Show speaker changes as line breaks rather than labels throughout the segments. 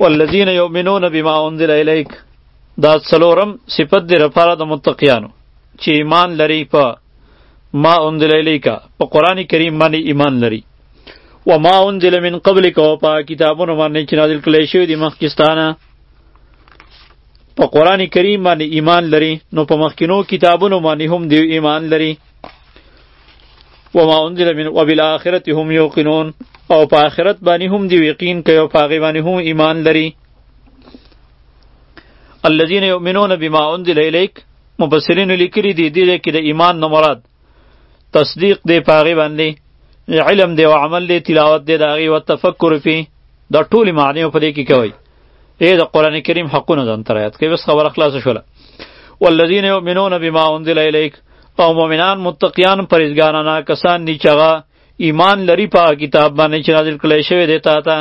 والذین یؤمنون بما انزل الیک دا څلورم صفت دی لپاره د متقیانو چې ایمان لري په ما انزل الیک په قران کریم باندې ایمان لري و ما انزل من قبلک او په کتابونو باندې چې نازل کړي شوی دی مخکستانه په قران کریم باندې ایمان لري نو په مخکینو کتابونو باندې هم دی ایمان لري وما انزل من وبالاخره هم یوقنون او په آخرت باندې هم دی یقین کوي او په هغه باندې هم ایمان لري الذين يؤمنون بما انزل اليك مفسرین لیکلي دي دې کې د ایمان نه مراد تصدیق دی په هغه باندې علم دی او عمل دی تلاوت دی د هغې و تفکر فی دا ټولې معنی په دې کې کوي اے د قران کریم حقونه ځان تر یاد کوي بس خبره خلاص شوله والذین یؤمنون بما انزل الیک او مؤمنان متقیان پرهیزګارانه کسان دي چې هغه ایمان لري په کتاب باندې چې نازل کړی شوی دی تا ته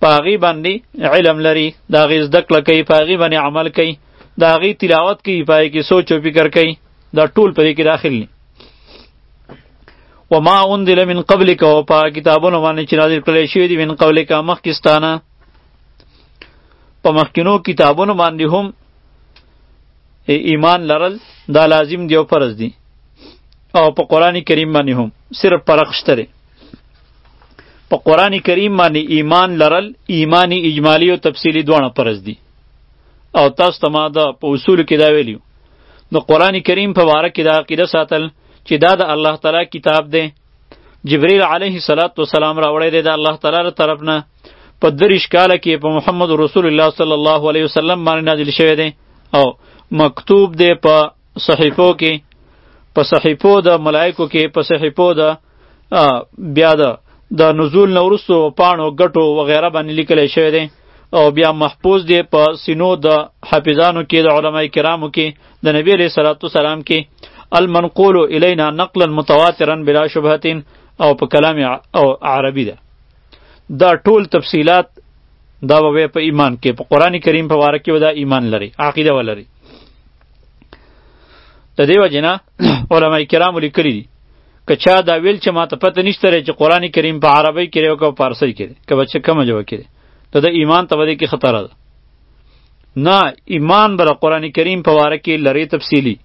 په هغې باندې علم لري د هغې زده کړه کوي په هغې باندې عمل کوي د هغې تلاوت کوي په هغې کې سوچ او فکر کوي دا ټول په دې کې داخل دي وما انزل من قبلک او په کتابونو باندې چې نازل کړی شوی دی من قبلک مخکې ستانه په مخکینو کتابونو باندې هم ایمان لرل دا لازم دی او فرض دی او په قران کریم باندې هم صرف فرق شته دی په قران کریم باندې ایمان لرل ایمانی اجمالی او تفصیلی دواړه فرض دی او تاسو ته ما دا په اصول کې دا ویلیو نو قران کریم په واره کې دا عقیده ساتل چې دا د الله تعالی کتاب دی جبرئیل علیه السلام راوړی دی د الله تعالی تر طرف نه په دریش کال کې په محمد رسول الله صلی الله علیه وسلم باندې نازل شوی دی او مکتوب دی په صحیفو کې په صحیفو د ملائکو کې په صحیفو د بیا د د نزول نه وروسته پاڼو ګټو وغیره باندې لیکل شوی دی او بیا محفوظ دی په سینو د حافظانو کې د علما کرامو کې د نبی علیه الصلاۃ والسلام کې المنقول الینا نقلا متواترا بلا شبهه او په کلام او عربي ده دا ټول تفصیلات دا به په ایمان کې په قران کریم په واره کې ودا ایمان لري عقیده ولري د دې وجنه علما کرام لیکلي دي که چا دا ویل چې ماته پته نشته لري چې قران کریم په عربی کې او په فارسی کې که بچ کوم جو کې ته د ایمان ته ودی کې خطر ده نه ایمان بر قران کریم په واره کې لری تفصیلی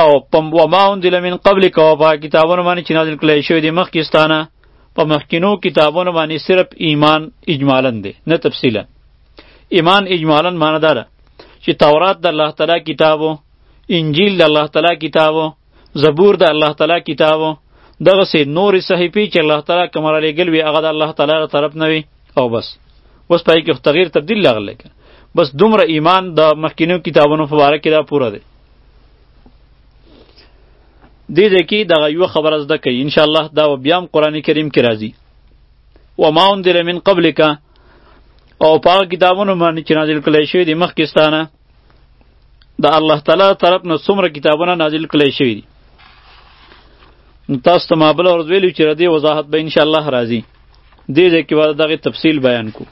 او پم و ما انزل من قبل کو په کتابونو باندې چې نازل کړی شوی دی مخکستانه په مخکینو کتابونو باندې صرف ایمان اجمالا دی نه تفصیلا ایمان اجمالا معنی داره چې تورات د الله تعالی کتابو انجیل د الله تعالی کتابو زبور د الله تعالی کتاب دغه سه نور صحیفه چې الله تعالی کوم را لګل وی هغه د الله تعالی تر طرف نه وی او بس اوس پای کې تغییر تبدیل لغله که بس دومره ایمان د مخکینو کتابونو مبارک کې دا پوره دی دې دې کې دغه یو خبره زده کوي ان شاء الله دا بیا هم قران کریم کې راځي و ما انزل من قبلک او پاک کتابونو باندې چې نازل کړي شوی دی مخکې ستانه د الله تعالی طرف نه څومره کتابونه نازل کړی شوي دي تاسو ته ما بل ورځ ویلي چې ردې وضاحت به انشاءالله راځي دې ځای کې به دغه تفصیل بیان کو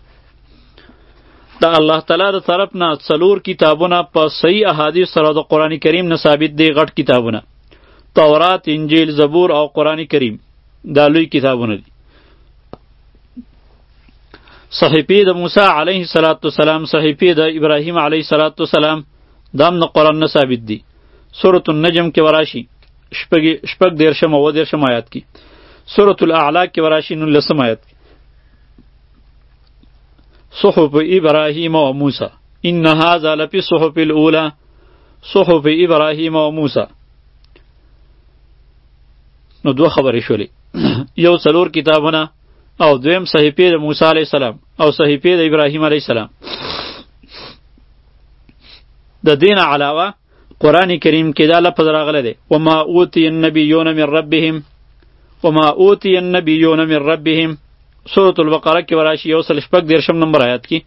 د الله تعالی د طرف نه څلور کتابونه په صحیح احادیث سره د قرآن کریم نه ثابت دی غټ کتابونه تورات انجیل زبور او قرآن کریم دا لوی کتابونه دي صحیفه د موسی علیه السلام صحیفه د ابراهیم علیه السلام دام نه قرآن نه ثابت دي سورة النجم کې وراشي شپږ شپږ دیرشم او دیرشم آیات کې سورة الاعلا کې وراشي نولسم آیات کې صحف ابراهیم او موسی ان هذا لفی صحف الاولى صحف ابراهیم او موسی نو دوه خبرې شولې یو څلور کتابونه او دویم صحیفه د موسی علی السلام او صحیفه د ابراهیم علی السلام د دین علاوه قران کریم کې دا لفظ راغلی دی وما اوتی النبیون من ربهم وما اوتی النبیون من ربهم سورۃ البقره کې وراشي یو سل شپږ دیرشم نمبر آیات کې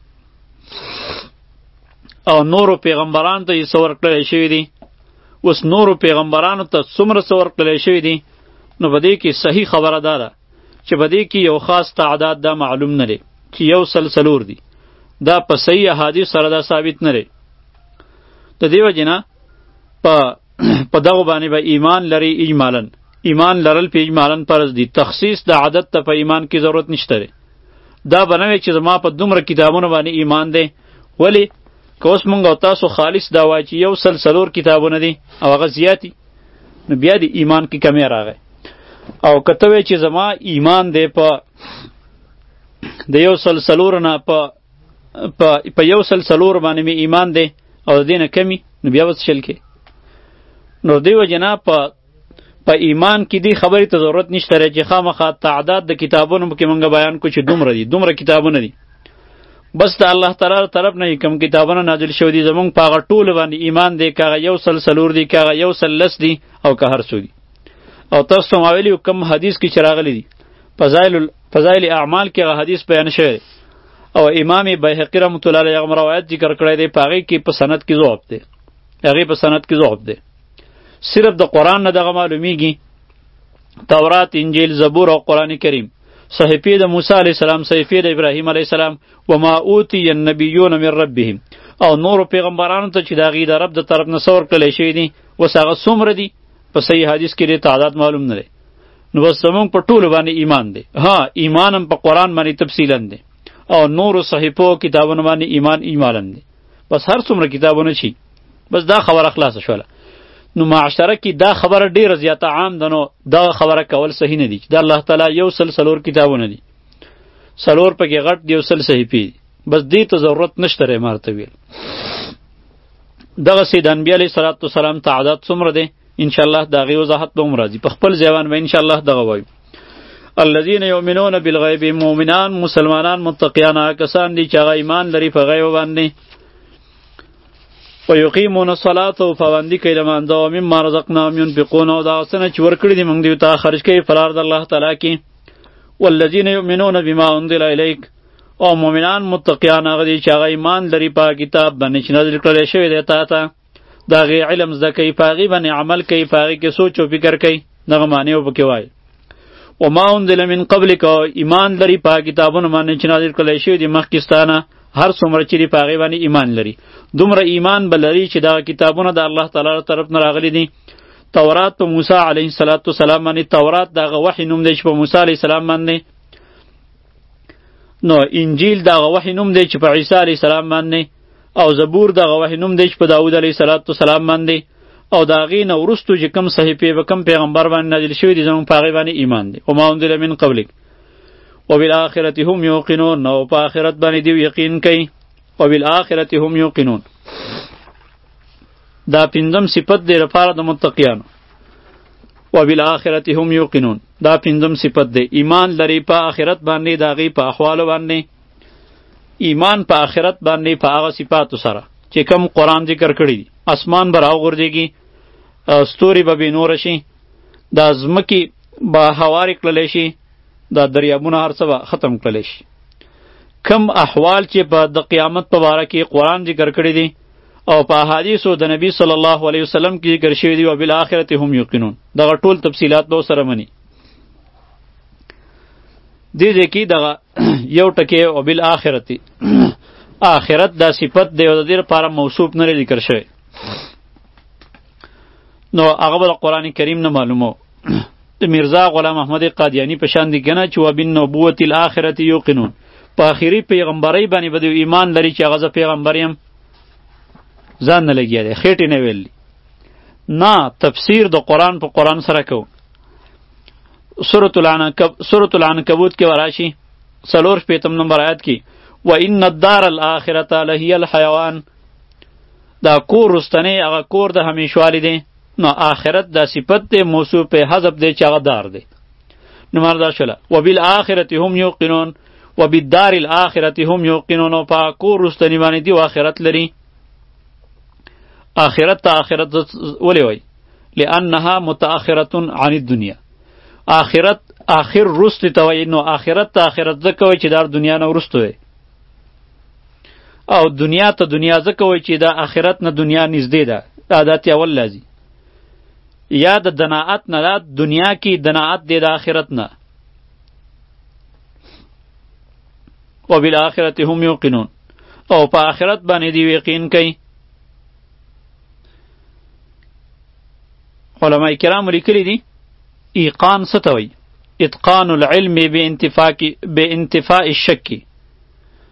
او نورو پیغمبران ته یې څور کړی شوی دی اوس نورو پیغمبرانو ته څومره څور کړی شوی دی نو په دې کې صحیح خبره داره چې په دې کې یو خاص تعداد دا معلوم نه دی چې یو سل څلور دي دا په صحیح احادیث سره دا ثابت نه دی د دیو جنا په په دغه باندې به با ایمان لري اجمالا ایمان لرل په اجمالا فرض دي تخصیص د عادت ته په ایمان کې ضرورت نشته دی دا بنوي چې زما په دومره کتابونو باندې ایمان دی ولی که اوس مونږ او تاسو خالص دا وایي چې یو سل څلور کتابونه دي او هغه زیاتی نو بیا د ایمان کې کمی راغی او کته وی چې زما ایمان دی په د یو سل سلور نه په په یو سل سلور باندې می ایمان دی او دین کمی نو بیا وس شل کې نو دیو جنا په په ایمان کې دی خبرې ته ضرورت نشته چې خامخا تعداد د کتابونو کې مونږ بیان کو چې دومره دي دومره کتابونه دي بس د الله تعالی تر طرف نه کوم کتابونه نازل شوی دي زمونږ په هغه ټول باندې ایمان دی کاغه یو سل سلور دی کاغه یو سل لس دی او که هر څو دی او تاسو ما ویلی کوم حدیث کې چراغلی دی فضائل فضائل اعمال کې هغه حدیث بیان شوی او امام بیهقی رحمت الله علیه هغه روایت ذکر کړی دی پاغه کې په سند کې ضعف دی هغه په سند کې ضعف دی صرف د قران نه دغه معلومیږي تورات انجیل زبور او قران کریم صحیفه د موسی علی السلام صحیفه د ابراهیم علی السلام و ما اوتی النبیون من ربهم او نور پیغمبرانو ته چې دا غي د رب د طرف نه څور کړل شوی دي وس هغه څومره دي په صحیح حدیث کې د تعداد معلوم نه دی نو بس زمونږ په ټولو باندې ایمان دی ها ایمان هم په قرآن باندې تفصیلا دی او نورو صحیفو کتابونو باندې ایمان ایمالا دی بس هر څومره کتابونه چی بس دا خبره خلاصه شوله نو معاشره کې دا خبره ډیره زیاته عام ده نو دا خبره کول صحیح نه دي دا الله تعالی یو سل سلور کتابونه دي سلور پکې غټ دی یو سل صحیفې دي بس دې ته ضرورت نشته ری مارته ویل دغه سید انبی علیه الصلاۃ والسلام تعداد څومره دی ان شاء الله دا غي وضاحت به هم راځي په خپل ځوان به ان شاء الله دغه وایو الذين يؤمنون بالغيب مؤمنان مسلمانان متقیان کسان دي چې هغه ایمان لري په غیب باندې و یقیمون الصلاة او پابندي کوي د مانځه او مما رزقناهم ينفقون او دا څه نه چې ورکړي دي موږ دوی ته خرج کوي په لار د الله تعالی کې والذین یؤمنون بما انزل الیک او مؤمنان متقیان هغه دي چې هغه ایمان لري په کتاب باندې چې نازل کړی شوی دی تا ته دا غي علم زده کوي پاغي باندې عمل کوي پاغي کې سوچ او فکر کوي دغه معنی وب کې وای او ما انزل من قبل کو ایمان لري په کتابونو باندې چې نازل کړي شوی دی مخکستانه هر څومره چې پاغي باندې ایمان لري دومره ایمان بلري چې دا کتابونه د الله تعالی طرف نه راغلي دي تورات په موسی علیه السلام باندې تورات دغه وحی نوم دی چې په موسی علیه السلام باندې نو انجیل دا غوحی نوم دی چې په عیسی علی السلام باندې او زبور دا غوحی نوم دی چې په داوود علی السلام باندې او دا غي نه ورستو چې کم صحیفه به کم پیغمبر باندې نازل شوی دي زمون پاغي باندې ایمان دي او ما انزل من قبلک او بالآخرته هم یوقنون نو په آخرت باندې دی یقین کوي او بالآخرته هم یوقنون دا پنځم صفت دی لپاره د متقیانو او بالآخرته هم یوقنون دا پنځم صفت دی ایمان لري په آخرت باندې د هغې په احوالو باندې ایمان په آخرت باندې په هغه صفاتو سره چې کم قرآن ذکر کړي دي اسمان به راوغورځېږي ستوري به بېنوره شي دا ځمکې به هوارې کړلی شي دا دریابونه هر څه به ختم کړلی شي کم احوال چې په د قیامت په باره کې قرآن ذکر کړي دي او په احادیثو د نبی صلی الله علیه وسلم کې ذکر شوی دی او بل آخرت هم یقینون دغه ټول تفصیلات به سره منی دې دې کې دغه یو ټکی او بل آخرت آخرت دا صفت دی او د دې لپاره موصوف نه ذکر شوی نو هغه به د قرآن کریم نه معلومو د میرزا غلام احمد قادیانی په شان دي کنه چې وبن نبوت الاخرت یوقنون په اخیری پیغمبري باندې بده ایمان لري چې هغه پیغمبریم ځان نه لګیا دی خېټې نه ویل نه تفسیر د قرآن په قرآن سره کو سورۃ العنکبوت کې وراشي څلور شپېتم نمبر آیات کې و ان الدار الاخرته لهی الحیوان دا کور رستنی هغه کور د همیشوالی دی نو آخرت دا صفت دی موصوف په حذف دی چې هغه دار دی نو مردا شله وبالآخرة هم یوقنون وبالدار الآخرة هم یوقنون او په کور رستنی باندې دی آخرت لري آخرت ته آخرت ولې وای لأنها متأخرة عن الدنيا آخرت آخر رست ته وای نو آخرت ته آخرت ځکه وای چې دار دنیا نه ورستوي او دنیا ته دنیا ځکه وایي چې د آخرت نه دنیا نږدې ده دا د اتیا اول لازي یا د دناعت نه دا دنیا کې دناعت دی د آخرت نه و بالآخرت هم یوقنون او په آخرت باندې دی یقین کوي علما کرام لیکلي دي ایقان څه ته وایي اتقان العلم بانتفاء بانتفاء الشک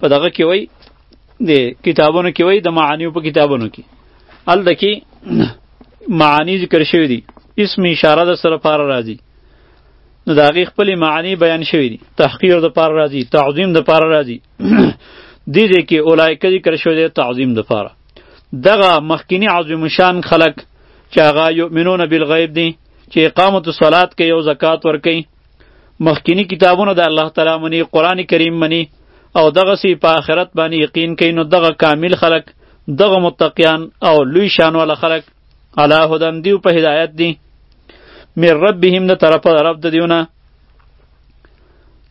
په دغه کې وای د کتابونو کې وای د معانیو په کتابونو کې ال دکی معانی ذکر شوی دی اسم اشاره د سره پار راځي نو دا غي خپل معنی بیان شوی دی تحقیر د پار راځي تعظیم د پار راځي دې دې کې اولایک ذکر شوی دی تعظیم د پار دغه مخکینی عظیم شان خلق چې هغه یؤمنون بالغیب دي چې اقامت الصلات کوي او زکات ورکوي مخکینی کتابونه د الله تعالی منی قران کریم منی او دغه سی په آخرت باندې یقین کوي نو دغه کامل خلق دغه متقیان او لوی شان ول خلق علا هدن دیو په هدایت دی مر ربهم د طرف رب د دیونه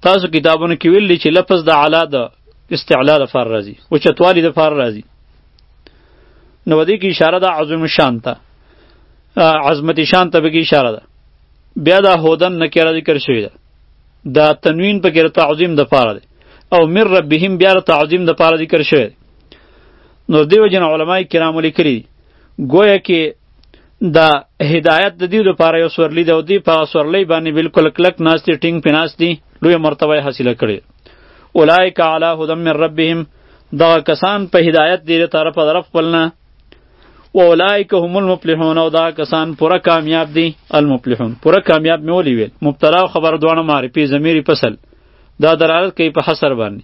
تاسو کتابونو کې ویل چې لفظ د علا د استعلا د فار راځي او چتوالی د فار راځي نو دې کې اشاره د عظم شان ته عظمت شان ته به کې اشاره ده بیا دا هودن نکره ذکر شوی ده دا تنوین په کې تعظیم د پاره ده او مر ربهم بیا تعظیم د پاره ذکر شوی ده نو دیو جن علماء کرام لیکلی گویا کې دا هدایت د دې لپاره یو سورلی دی او دی په سورلی باندې بالکل کلک ناس دي ټینګ پناس دي لوی مرتبه حاصله کړي اولایک علی هدم من ربهم دا کسان په هدایت دی له طرفه طرف خپلنه و اولائک هم المفلحون او دا کسان پورا کامیاب دي المفلحون پورا کامیاب مې ولي ویل مبتلا او خبر دوانه معرفي ضمیر فصل دا دلالت کوي په حصر باندې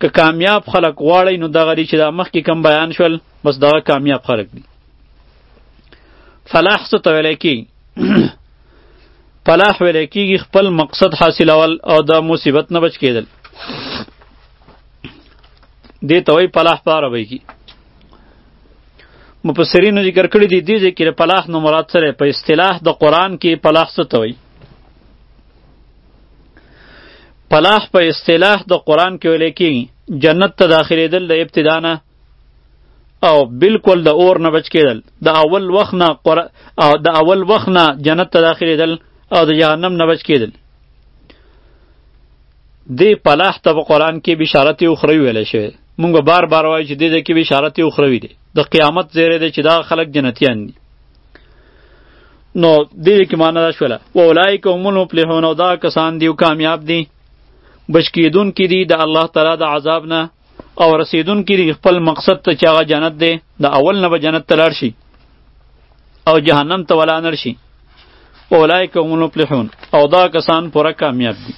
که کامیاب خلق غواړي نو دغه لري چې دا مخکې کم بیان شول بس دغه کامیاب خلق دي فلاح څه ته ویل کېږي فلاح ویل کېږي خپل مقصد حاصلول او د مصیبت نه بچ کېدل دې ته وایي پلاح په عربۍ کې مفسرینو ذکر کړی دی دې ځای کې پلاح نو مراد سره په اصطلاح د قرآن کې پلاح څه ته وایي پلاح په اصطلاح د قرآن کې ویل کېږي جنت ته داخلېدل د ابتدا نه او بالکل د اور نه بچ کېدل د اول وخت نه قر... او د اول وخت نه جنت ته داخلېدل او د جهنم نه بچ کېدل دې پلاح ته په قرآن کې بشارت اخروي ویل شوی مونږ به بار بار وایو چې دې ځای کې بشارت اخروي دی د قیامت زیری دی چې دا خلک جنتیان دي نو دې کې معنا دا شوله و اولایک هم المفلحون او دا کسان دی او کامیاب دي بچ کیدون کې دي د الله تعالی د عذاب نه او رسیدون کې خپل مقصد ته چې هغه جنت دی د اول نه به جنت ته لاړ شي او جهنم ته ولا نر شي اولایک هم المفلحون او دا کسان پوره کامیاب دي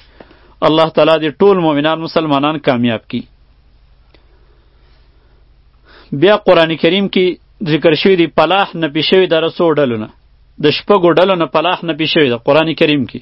الله تعالی دې ټول مؤمنان مسلمانان کامیاب کړي بیا قران کریم کې ذکر شوی دی پلاح نه پیښوي د رسو ډلونه د شپږو ډلو نه پلاح نه پیښوي د قران کریم کې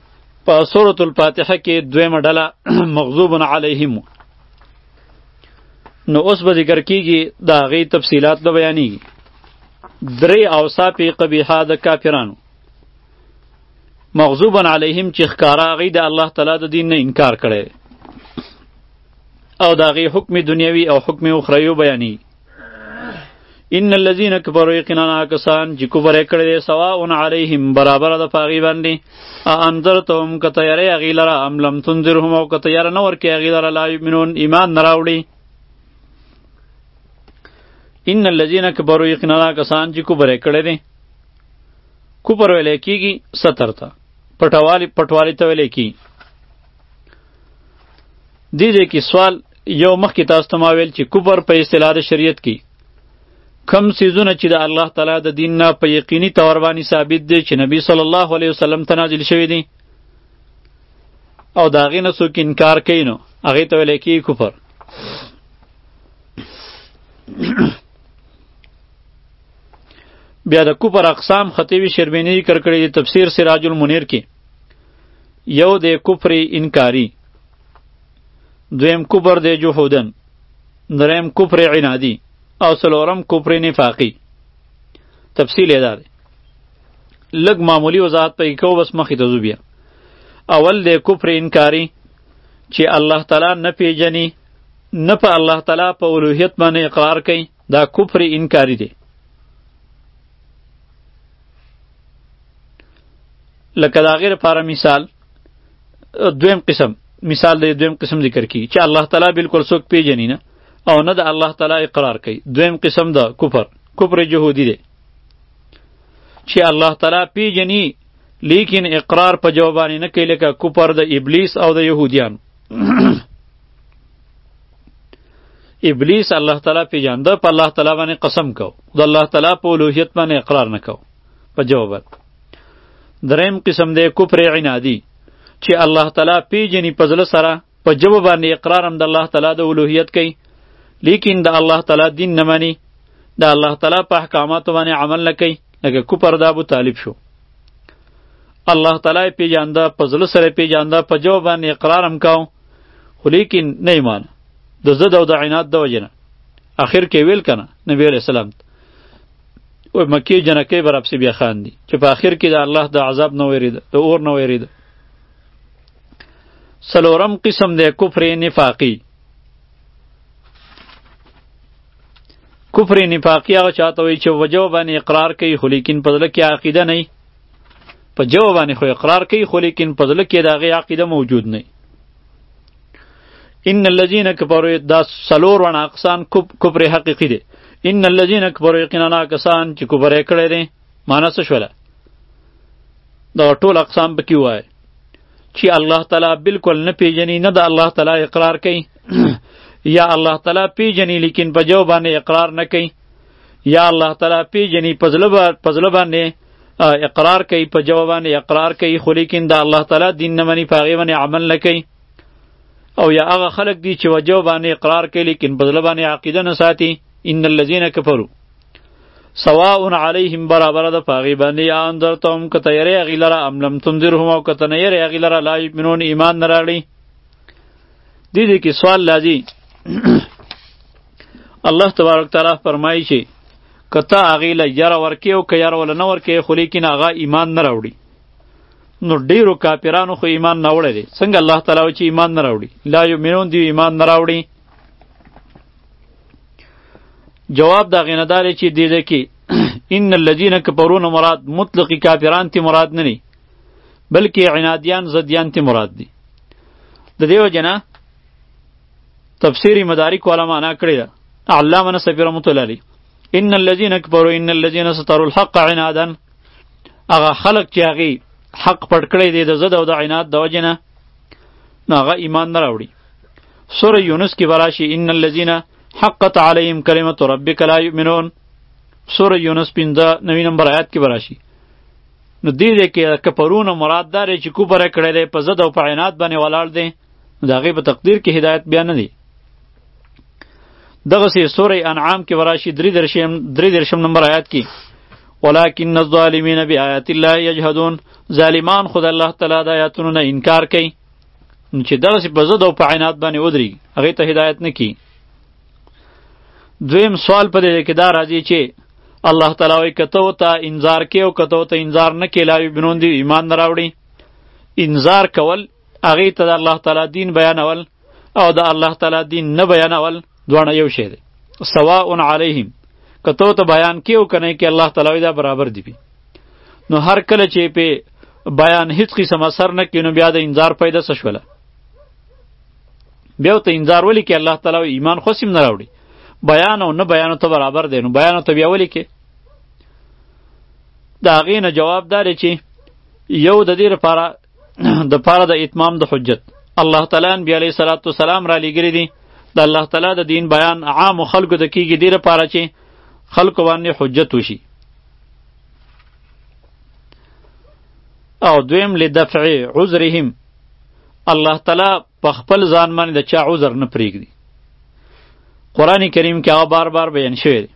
په سورۃ الفاتحه کې دویمه ډله مغضوب علیهم نو اوس به ذکر کیږي دا غي تفصيلات به بیانېږي درې اوصاف قبیحه د کافرانو مغضوب علیهم چې ښکارا غي د الله تعالی د دین نه انکار کړي او دا غي حکم دنیوي او حکم اخروی بیانېږي ان الذين كفروا يقينا کسان چې کفر کړی دی سواء عليهم برابر د پاغي باندې انذرتهم کتیری غیلرا ام لم تنذرهم او کتیر نه ورکه غیلرا لا یمنون ایمان نه راوړي ان الذين كفروا يقينا کسان چې کفر کړی دی کفر ویل کیږي ستر ته پټوالی پټوالی ته ویل کیږي دې دې کې سوال یو مخکې تاسو ته ما ویل چې کفر په اصطلاح د شریعت کې کم سیزونه چې د الله تعالی د دین نه په یقیني تور باندې ثابت دی چې نبی صلی الله علیه وسلم ته نازل شوی دی او د هغې نه څوک انکار کوي نو هغې ته ویلی کېږي کفر بیا د کفر اقسام خطیبي شربیني ذکر کړی دی تفسیر سراج المنیر کې یو د کفر انکاری دویم کفر دی جهودن دریم کفر عنادی او سلورم کفر نفاقی تفصیل یې دا دی لږ معمولی وضاحت پکې کوو بس مخې ته ځو بیا اول دی کفر انکاری چې الله تعالی نه پیژني نه په الله تعالی په اولوهیت باندې اقرار کوي دا کفر انکاری دی لکه دا غیر لپاره مثال دویم قسم مثال د دویم قسم ذکر کی چې الله تعالی بالکل څوک پیژني نه او نه د الله تعالی اقرار کوي دویم قسم د کفر کفر جهودی دی چې الله تعالی پیژني لیکن اقرار په جوابانی نه کوي لکه کفر د ابلیس او د یهودیان ابلیس الله تعالی پیژاند په الله تعالی باندې قسم کو د الله تعالی په اولوهیت باندې اقرار نکاو په جوابت دریم قسم دی کفر عنادی چې الله تعالی پیژني په ځل سره په جواب باندې اقرار هم د الله تعالی د اولوهیت کوي لیکن د الله تعالی دین نه مانی د الله تعالی په احکاماتو باندې عمل نه کوي لکه کفر د ابو طالب شو الله تعالی پیجانده په زړه سره پیجانده په جواب باندې اقرار هم کاو خو لیکن نه ایمان د زد او د عناد د وجنه اخر کې ویل کنه نبی علیہ السلام او مکی جنکې براب سی بیا خان دي چې په اخر کې د الله د عذاب نه ویرید د اور نه ویرید سلورم قسم د کفر نفاقی کفر نفاقی هغه چاته وي چې وجو باندې اقرار کوي خو لیکن په ځل کې عقیده نه په جو باندې خو اقرار کوي خو لیکن په ځل کې دغه عقیده موجود نه ان الذين كفروا دا سلور ون اقسان کفر حقیقی دي ان الذين كفروا یقینا کسان چې کفر کړي دي معنی څه شوله دا ټول اقسام پکې وای چې الله تعالی بالکل نه پیژني نه د الله تعالی اقرار کوي یا الله تعالی پیژني لیکن په جو باندې اقرار نه کوي یا الله تعالی پیژني په زړه باندې اقرار کوي په جو باندې اقرار کوي خو لیکن د الله تعالی دین نه مني په هغې باندې عمل نه کوي او یا هغه خلک دي چې وجو باندې اقرار کوي لیکن په زړه باندې عقیده نه ساتي ان الذین کفروا سواء علیهم برابر د پاغي باندې انذرتم کته یری غیلرا ام لم تنذرهم او کته نه یری غیلرا لا یمنون ایمان نه راړي دې دې کې سوال لازی الله تبارک تعالی فرمایي چې کته غیل یار ورکی او که یار ول نه ورکی خو لیکن هغه ایمان نه راوړي نو ډیرو کاپیرانو خو ایمان نه وړي څنګه الله تعالی چې ایمان نه راوړي لا یمنون دی ایمان نه راوړي جواب دا غینه دار چې دې ده کې ان الذين كفرون مراد مطلق کافران تی مراد نه ني بلکې عنادیان زدیان تی مراد دي د دیو جنا تفسیری مدارک علما نه کړی دا علامه نصفی رحمت الله علیه ان الذين كفروا ان الذين ستروا الحق عنادا هغه خلق چې هغه حق پټ کړی دی د زده او د عناد د وجنه نو هغه ایمان نه راوړي سوره یونس کې براشي ان الذين حقت عليهم كلمه ربك لا يؤمنون سوره یونس 15 نوی نمبر آیات کې براشي نو دې دې کې کفرون مراد دار چې کوپر کړي دې په زده او په عینات باندې ولاړ دي دا غي په تقدیر کې هدایت بیان نه دي دغه سي سوره انعام کې وراشي درې درشم درې درشم نمبر آیات کې ولكن الظالمین بیاات الله یجهدون ظالمان خود الله تعالی د آیاتونو نه انکار کوي نو چې دغه په زد او په عینات باندې ودري هغه ته هدایت نه کی دویم سوال په دې کې دا راځي چې الله تعالی وی کته وته انذار کې او کته وته انذار نه کې لاوی بنون دی ایمان نه راوړي انذار کول هغه ته الله تعالی دین بیانول او د الله تعالی دین نه بیانول دواړه یو شی دی سواء علیهم که تو ته بیان کې او کنه کې الله تعالی دا برابر دی بی. نو هر کله چې په بیان هیڅ قسم اثر نه کینو بیا د انذار پیدا سشوله بیا ته انذار ولي کې الله تعالی ایمان خوسم نه راوړي بیان او نه بیان ته برابر دی نو بیان ته بیا ولي کې دا غینه جواب دار چې یو د دې لپاره د پاره د اتمام د حجت الله تعالی نبی علیه صلوات و سلام را لګری دي د الله تعالی د دین بیان عام خلکو د کیږي ډیره پاره چې خلکو باندې حجت وشي او دویم لدفع عذرهم الله تعالی په خپل ځان باندې د چا عذر نه پرېږدي قران کریم کې هغه بار بار بیان شوی دی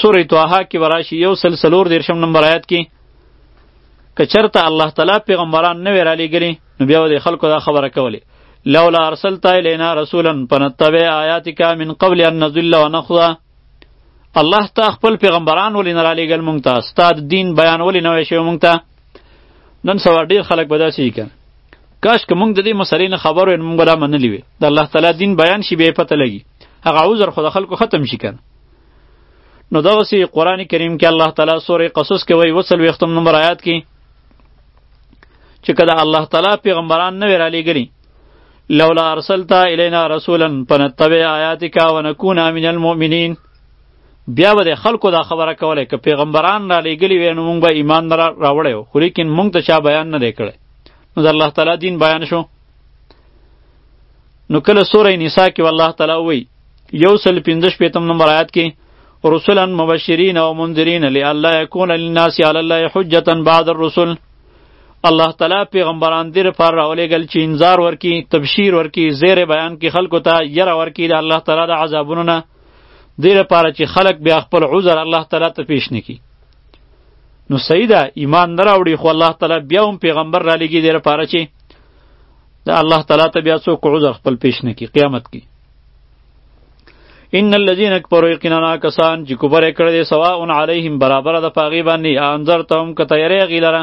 سورې طه کې وراشي یو سل سلور دیرشم نمبر آیات کې که چرته الله تعالی پیغمبران نه وی را لېږلي نو بیا د خلکو دا خبره کولې لولا ارسلت الینا رسولا فنتبع آیاتک من قبل ان نذل ونخضع الله تا خپل پیغمبران ولې نه را لېږل مونږ ته ستا د دین بیان ولې نه وی شوی مونږ ته نن سبا ډیر خلک به داسې وي کاش که مونږ د دې مسلې نه خبر وای نو مونږ به دا منلي وي د الله تعالی دین بیان شي بیا پته لګي هغه عذر خو د خلکو ختم شي کنه نو دغسې قرآن کریم کې الله تعالی سورې قصص کې وایي وڅلوېښتم نمبر آیات کې چې که د الله تعالی پیغمبران نه وی رالیږلي لولا ارسلت الینا رسولا فنتبع آیاتک ونکون من المؤمنین بیا به د خلکو دا خبره کوله که پیغمبران را لېږلي وی نو مونږ به ایمان نه راوړی و خو لیکن مونږ ته چا بیان نه دی کړی نو د الله تعالی دین بیان شو نو کله سوره نساء کې الله تعالی وی یو سل پنځه شپېتم نمبر آیات کې رسلا مبشرین او منذرین لئلا یکون للناس علی الله حجة بعد الرسل الله تعالی پیغمبران دې لپاره راولېږل چې انذار ورکي تبشیر ورکي زیر بیان کې خلکو ته یره ورکي د الله تعالی د عذابونو نه دې لپاره چې خلک بیا خپل عذر الله تعالی ته پیش نکړي نو صحیح ده ایمان نه راوړي خو الله تعالی بیا هم پیغمبر را لېږي دې لپاره چې د الله تعالی ته بیا څوک عذر خپل پیش نکړي قیامت کې ان الذين كفروا يقينا کسان چې کفر کړی سواء علیهم برابر د پاغي باندې انذرتهم کته یری غیلره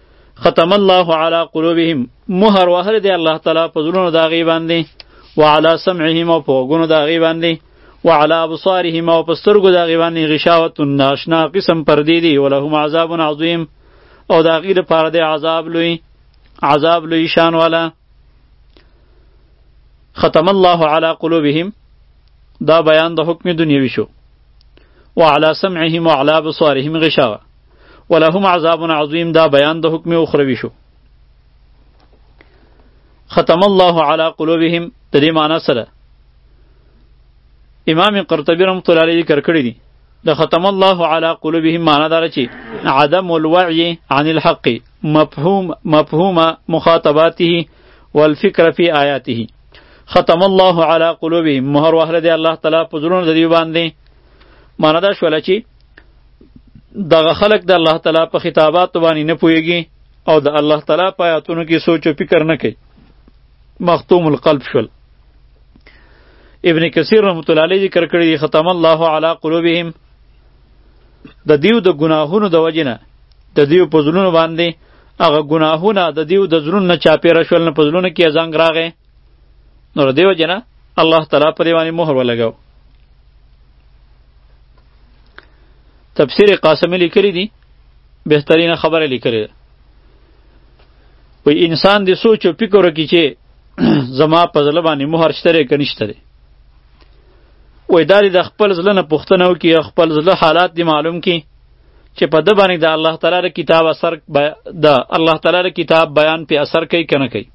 ختم الله علی قلوبهم مهر وهل دی الله تعالی په زړونو دا غي باندې وعلى سمعهم او په غونو دا غي باندې وعلى ابصارهم او په سترګو دا غي باندې غشاوت ناشنا قسم پر دی دی ولهم عذاب عظیم او دا غي لپاره دی عذاب لوی عذاب لوی شان والا ختم الله علی قلوبهم دا بیان د حکم دنیوي شو وعلى سمعهم وعلى ابصارهم غشاوه ولهم عذاب عظیم دا بیان د حکم اخروی شو ختم الله علی قلوبهم د دې معنی سره امام قرطبی رحمۃ اللہ علیہ ذکر کړی دی د ختم الله علی قلوبهم معنی دار چی عدم الوعی عن الحق مفهوم مفهومه مخاطباته والفکر فی آیاته ختم الله علی قلوبهم مهر وهله دی الله تعالی په زړونو د دې باندې معنی دا شول چی دغه خلک د الله تعالی په خطابات باندې نه پوهیږي او د الله تعالی په آیاتونو کې سوچ او فکر نه کوي مختوم القلب شول ابن کثیر رحمت الله علیه ذکر کړی دی ختم الله علی قلوبهم د دیو د ګناهونو د وجنه د دیو په زړونو باندې هغه ګناهونه د دیو د زړونو نه چاپیره شول نه په زړونو کې ځنګ راغی نو دیو جنا الله تعالی په دیوانی مهر ولګاو تفسیر قاسمی لیکلی دی بهترینه خبره لیکلی ده وی انسان دی سوچ او فکر وکړي چې زما په زړه باندې مهر شته که نشته دی وی دا د خپل زړه نه پوښتنه وکړي خپل زړه حالات دی معلوم کړي چې په ده باندې د الله تعالی د کتاب اثر د الله تعالی د کتاب بیان په اثر کوي که نه کوي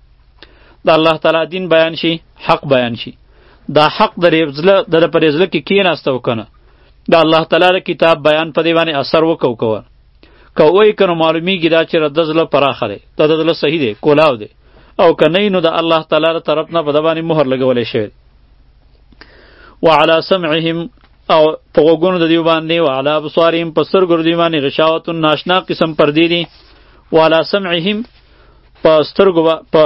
د الله تعالی دین بیان شي حق بیان شي دا حق د ریبزله د پرېزله کې کېناسته وکنه د الله تعالی د کتاب بیان په دی باندې اثر وکاو کوه که وای کنه معلومیږي دا چې د زله پراخه دی د زله صحیح دی کولاو دی او که نه نو د الله تعالی تر طرف نه په د باندې مهر لګولې شوی وعلى سمعهم او په غوګونو د دیو باندې او علا بصارهم په سترګو د دیو باندې غشاوت ناشنا قسم پردې دي والا سمعهم په سترګو په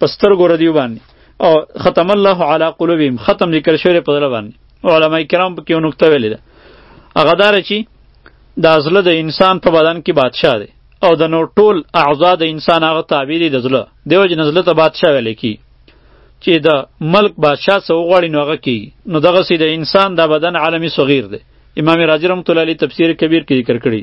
په سترګو ردیو باندې او ختم الله علی قلوبهم ختم ذکر شوی په دل باندې علما کرام په کې یو نقطه ویلې ده هغه دار چې د ازله د انسان په بدن کې بادشاه دی او د نور ټول اعضا د انسان هغه تابع دي د زړه دیو جن زړه ته بادشاه ویل کی چې د ملک بادشاه سو غواړي نو هغه کی نو دغه سي د انسان د بدن عالمي صغیر دی امام راجی رحمت الله علیه تفسیر کبیر کې ذکر کړی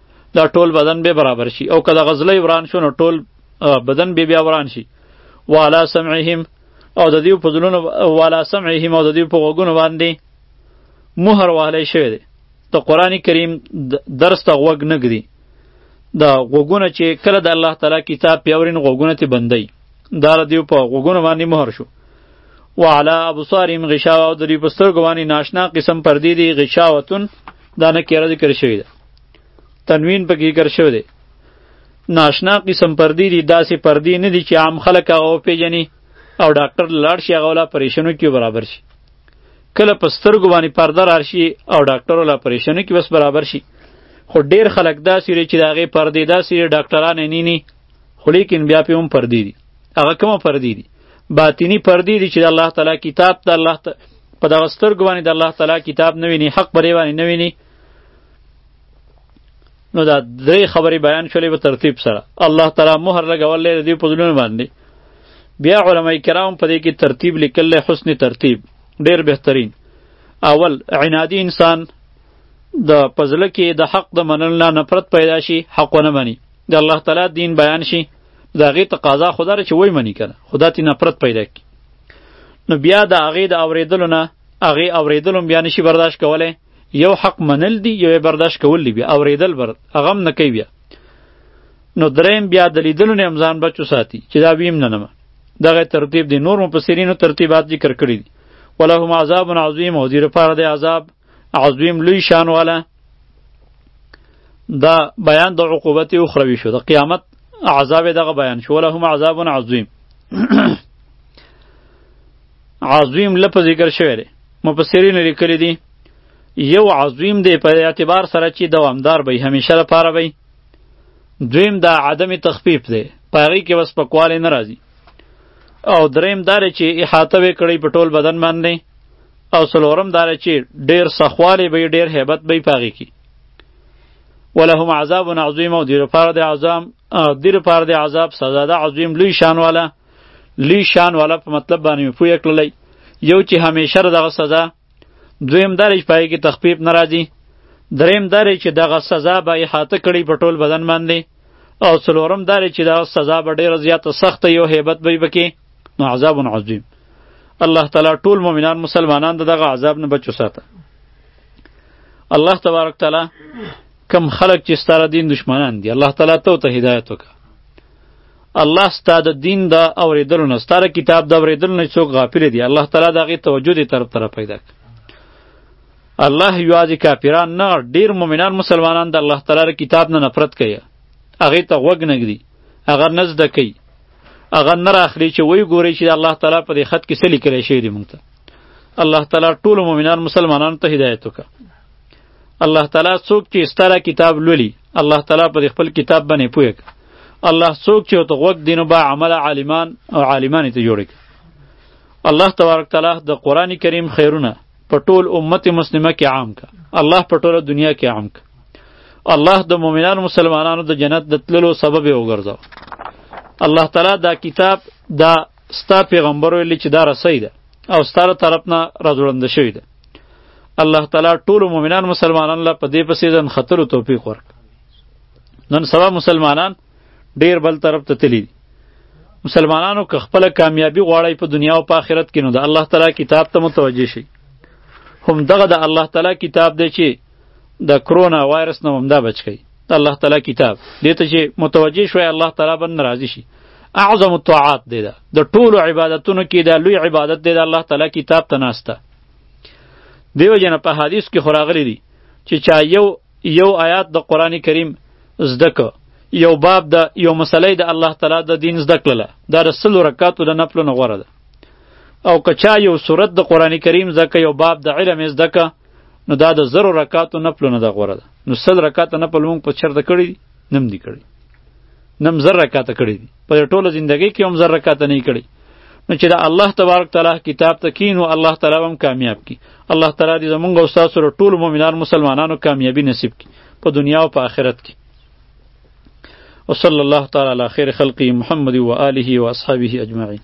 دا ټول بدن به برابر شي او کله غزلې وران شو نو ټول بدن به بیا وران شي والا سمعهم او د دې په ځلونو والا سمعهم او د دې په غوګونو باندې مهر والي شوی دی د قران کریم درس ته غوګ نه ګدي د غوګونه چې کله د الله تعالی کتاب پیورین غوګونه ته بندي دا د دې په غوګونو باندې مهر شو وعلى ابصارهم غشاوه او د دې په سترګو باندې ناشنا قسم پردې دي غشاوتون دا نه کېره ذکر شوی ده تنوین پکې ذکر شوی دی ناشنا قسم پردی دي داسې پردی نه دي چې عام خلک هغه پیژني او ډاکټر لاړ شي هغه ولا پریشنو کې برابر شي کله په سترګو باندې پرده راشي او ډاکټر ولا پریشنو کې بس برابر شي خو ډیر خلک داسې لري چې د هغې پردې داسې ډاکټران یې نیني خو لیکن بیا پې هم پردې دي هغه کومه پردې دي باطینی پردې دي چې د الله تعالی کتاب د الله په دغه سترګو باندې د الله تعالی کتاب نه ویني حق پرې باندې نه ویني نو دا درې خبرې بیان شولې په ترتیب سره الله تعالی مهر لګولې د دې په ځلونو باندې بیا علما کرام په دې کې ترتیب لیکل حسن ترتیب ډیر بهترین اول عنادي انسان د پزله کې د حق د منل نه نفرت پیدا شي حق ونه مني د الله تعالی دین بیان شي دا غي تقاضا خدا چې وای منی کنه خدا تی نفرت پیدا کی نو بیا د هغې د اورېدلو نه هغې اورېدلو بیا نشي برداشت کولی یو حق منل دی یو برداشت کول دی بیا اوریدل بر اغم نه کوي بیا نو دریم بیا د لیدلو نه هم ځان بچو ساتي چې دا ویم نه نمه دغه ترتیب دی نور مفسرینو ترتیبات ذکر کړی دي ولهم عذاب عظیم او دیر پر دی عذاب عظیم لوی شان والا دا بیان د عقوبت او خروی شو د قیامت عذاب دغه بیان شو ولهم عذاب عظیم عظیم لفظ ذکر شوی دی مفسرین لیکلی دی یو عظیم دی په اعتبار سره چې دوامدار به همیشه لپاره به دویم دا عدم تخفیف دی په هغې کې بس پکوالی نه راځي او دریم دا چې احاطه به کړی په ټول بدن باندې او څلورم دا چې ډیر سخوالی به ډیر هیبت به په هغې کې ولهم عذاب عظیم او دیر پاره د عذاب دیر پاره د عذاب سزا ده عظیم لوی شان والا لوی شان والا په مطلب باندې مې پوه کړلی یو چې همیشه دغه سزا دویم دا چې پای کې تخفیف نه راځي دریم دا چې دغه سزا به احاطه کړي په ټول بدن باندې او څلورم دا چې دغه سزا به ډېره زیاته سخته یو هیبت به پکې نو عذاب عظیم الله تعالی ټول مؤمنان مسلمانان دغه عذاب نه بچو ساته الله تبارک تعالی کم خلق چې ستاره دین دشمنان دي الله تعالی ته ته هدایت وکړه الله ستا د دین د اوریدلو نه ستاره کتاب د اوریدلو نه څوک غافل دي الله تعالی دغه توجه دې طرف طرف پیدا کړ الله یوازې کافران نه ډیر مؤمنان مسلمانان د الله تعالی کتاب نه نفرت کوي هغه ته وګ نه ګري هغه نزد کوي هغه نه راخلی چې وای ګوري چې الله تعالی په دې خط کې څه لیکل شوی دی مونږ ته الله تعالی ټول مؤمنان مسلمانانو ته هدایت وکړه الله تعالی څوک چې ستاره کتاب لولي الله تعالی په خپل کتاب باندې پوهیږ الله څوک چې ته غوږ دینو با عمل عالمان او عالمان ته جوړ الله تبارک تعالی د قران کریم خیرونه په ټول امت مسلمه کې عام کا الله په ټوله دنیا کې عام کا الله د مؤمنانو مسلمانانو د جنت د تللو سبب وګرځاو الله تعالی دا کتاب دا ستا پیغمبر ویلي چې دا رسۍ ده او ستا له طرف نه راځوړنده شوې ده الله تعالی ټولو مؤمنان مسلمانان له په دې پسې ځان خطر توفیق ورک نن سبا مسلمانان ډیر بل طرف ته تللی مسلمانانو که خپل کامیابی غواړی په دنیا او په آخرت کې نو د الله تعالی کتاب ته متوجه شي هم دغه د الله تعالی کتاب دی چې د کرونا وایرس نه همدا بچ کړئ د الله تعالی کتاب دې ته چې متوجه شوی الله تعالی به ناراضي شي اعظم الطاعات دی دا د ټولو عبادتونو کې دا لوی عبادت دی د الله تعالی کتاب ته ناسته دیو جن په حدیث کې خوراغلی دی چې چا یو یو آیات د قران کریم زده کو یو باب د یو مسلې د الله تعالی د دین زده کړله دا رسل رکاتو د نفلو نه غوړه ده او که چا یو صورت د قران کریم زده یو باب د علم زده نو دا د زرو رکاتو نفلو نه د غوره ده نو سل رکات نفل مونږ په چرته کړی نم دی کړی نم زر رکات کړی دی په ټوله زندگی کې هم زر رکات نه کړی نو چې دا الله تبارک تعالی کتاب ته کینو الله تعالی هم کامیاب کی الله تعالی دې زمونږ او تاسو سره ټول مؤمنان مسلمانانو کامیابی نصیب کی په دنیا او په آخرت کې وصلی الله تعالی علی خیر خلقی محمد و آله و اصحابه اجمعین